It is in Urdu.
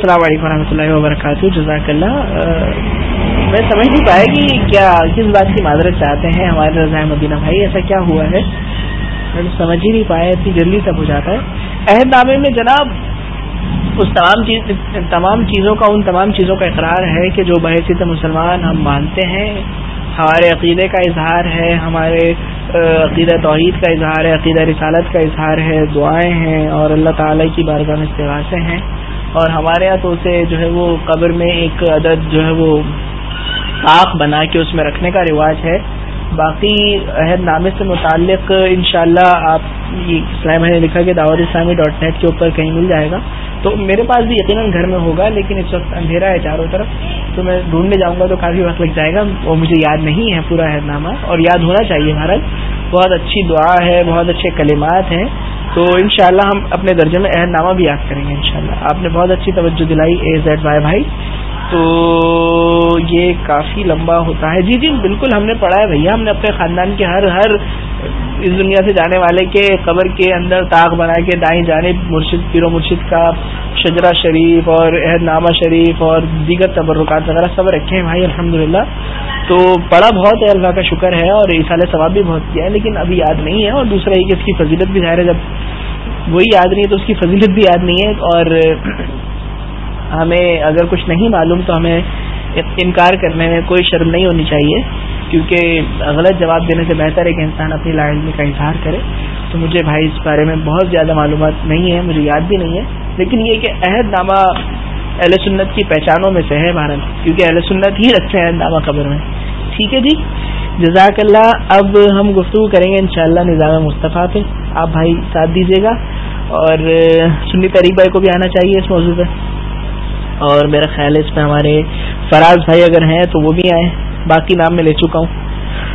السلام علیکم و رحمۃ اللہ وبرکاتہ، جزاک اللہ میں سمجھ نہیں پایا کہ کیا، کس بات کی معذرت چاہتے ہیں ہمارے رضا مدینہ بھائی، ایسا کیا ہوا ہے؟ میں سمجھ ہی نہیں پایا، اتنی جلدی سب ہو جاتا ہے۔ عہد نامے میں جناب، اس تمام چیز، تمام چیزوں کا، ان تمام چیزوں کا اقرار ہے کہ جو بحثیت مسلمان ہم مانتے ہیں، ہمارے عقیدے کا اظہار ہے، ہمارے عقیدہ توحید کا اظہار ہے، عقیدہ رسالت کا اظہار ہے، دعائیں ہیں اور اللہ تعالی کی بارگاہ میں استغاثے ہیں۔ اور ہمارے یہاں تو اسے جو ہے وہ قبر میں ایک عدد جو ہے وہ آخ بنا کے اس میں رکھنے کا رواج ہے۔ باقی عہد نامے سے متعلق انشاءاللہ شاء آپ اسلام نے لکھا کہ دعوت اسلامی ڈاٹ نیٹ کے اوپر کہیں مل جائے گا۔ تو میرے پاس بھی یقیناً گھر میں ہوگا، لیکن اس وقت اندھیرا ہے چاروں طرف۔ تو میں ڈھونڈنے جاؤں گا تو کافی وقت لگ جائے گا۔ وہ مجھے یاد نہیں ہے پورا عہد نامہ، اور یاد ہونا چاہیے بھارت بہت اچھی دعا ہے، بہت اچھے کلمات ہیں۔ تو انشاءاللہ ہم اپنے درجے میں عہد نامہ بھی یاد کریں گے انشاءاللہ۔ آپ نے بہت اچھی توجہ دلائی اے زیڈ وائی بھائی۔ تو یہ کافی لمبا ہوتا ہے۔ جی جی بالکل ہم نے پڑھا ہے بھیا۔ ہم نے اپنے خاندان کے ہر ہر اس دنیا سے جانے والے کے قبر کے اندر تاغ بنا کے دائیں جانب مرشد پیرو مرشد کا شجرا شریف اور عہد نامہ شریف اور دیگر تبرکات وغیرہ سب رکھے ہیں بھائی الحمد تو پڑھا بہت ہے، اللہ کا شکر ہے اور سال ثواب بھی بہت کیا ہے لیکن ابھی یاد نہیں ہے اور دوسرا یہ کہ اس کی فضیلت بھی ظاہر ہے۔ جب وہی یاد نہیں ہے تو اس کی فضیلت بھی یاد نہیں ہے اور ہمیں اگر کچھ نہیں معلوم تو ہمیں انکار کرنے میں کوئی شرم نہیں ہونی چاہیے، کیونکہ غلط جواب دینے سے بہتر ہے کہ انسان اپنی لا علمی کا اظہار کرے۔ تو مجھے بھائی اس بارے میں بہت زیادہ معلومات نہیں ہے مجھے یاد بھی نہیں ہے۔ لیکن یہ کہ عہد نامہ اہل سنت کی پہچانوں میں سے ہے بھارت کیونکہ اہل سنت ہی رکھتے ہیں عہد نامہ قبر میں۔ ٹھیک ہے جی؟ جزاک اللہ، اب ہم گفتگو کریں گے انشاءاللہ نظام مصطفیٰ پہ۔ آپ بھائی ساتھ دیجیے گا۔ اور سنی طریق بھائی کو بھی آنا چاہیے اس موضوع پہ۔ اور میرا خیال ہے اس میں ہمارے فراز بھائی اگر ہیں تو وہ بھی آئیں۔ باقی نام میں لے چکا ہوں۔